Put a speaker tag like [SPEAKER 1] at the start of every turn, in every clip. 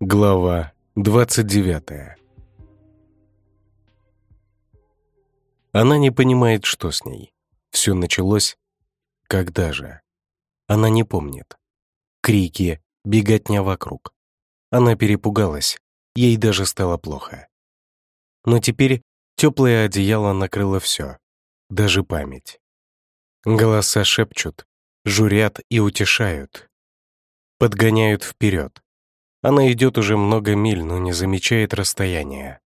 [SPEAKER 1] Глава 29 Она не понимает, что с ней. Все началось... Когда же? Она не помнит. Крики, беготня вокруг. Она перепугалась, ей даже стало плохо. Но теперь теплое одеяло накрыло все, даже память. Голоса шепчут, журят и утешают. Подгоняют вперед. Она идет уже много миль, но не замечает расстояния.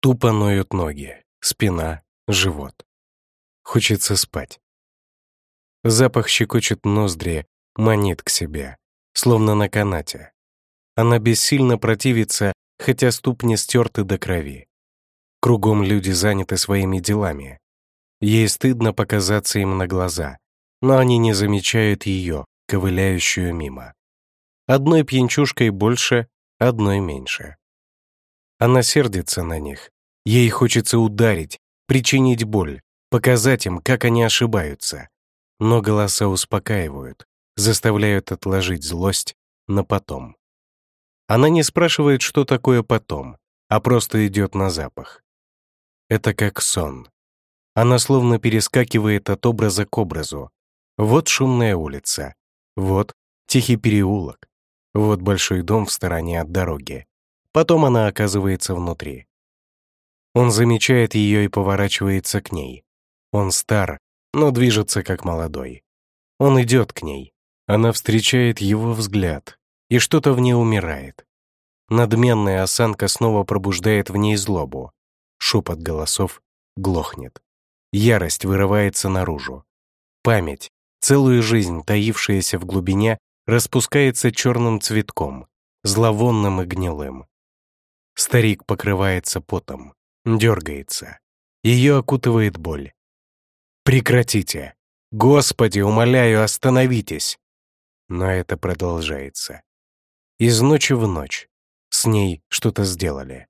[SPEAKER 1] Тупо ноют ноги, спина, живот. Хочется спать. Запах щекочет ноздри, манит к себе, словно на канате. Она бессильно противится, хотя ступни стерты до крови. Кругом люди заняты своими делами. Ей стыдно показаться им на глаза, но они не замечают ее, ковыляющую мимо. Одной пьянчушкой больше, одной меньше. Она сердится на них. Ей хочется ударить, причинить боль, показать им, как они ошибаются. Но голоса успокаивают, заставляют отложить злость на потом. Она не спрашивает, что такое потом, а просто идет на запах. Это как сон. Она словно перескакивает от образа к образу. Вот шумная улица, вот тихий переулок, вот большой дом в стороне от дороги. Потом она оказывается внутри. Он замечает ее и поворачивается к ней. Он стар, но движется как молодой. Он идет к ней. Она встречает его взгляд, и что-то в ней умирает. Надменная осанка снова пробуждает в ней злобу. Шепот голосов глохнет. Ярость вырывается наружу. Память, целую жизнь, таившаяся в глубине, распускается черным цветком, зловонным и гнилым. Старик покрывается потом, дергается. Ее окутывает боль. «Прекратите! Господи, умоляю, остановитесь!» Но это продолжается. Из ночи в ночь. С ней что-то сделали.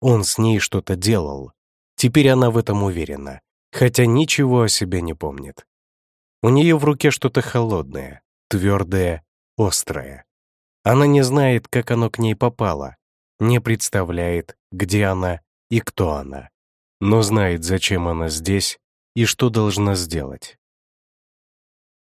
[SPEAKER 1] Он с ней что-то делал. Теперь она в этом уверена, хотя ничего о себе не помнит. У нее в руке что-то холодное, твердое, острое. Она не знает, как оно к ней попало, не представляет, где она и кто она, но знает, зачем она здесь и что должна сделать.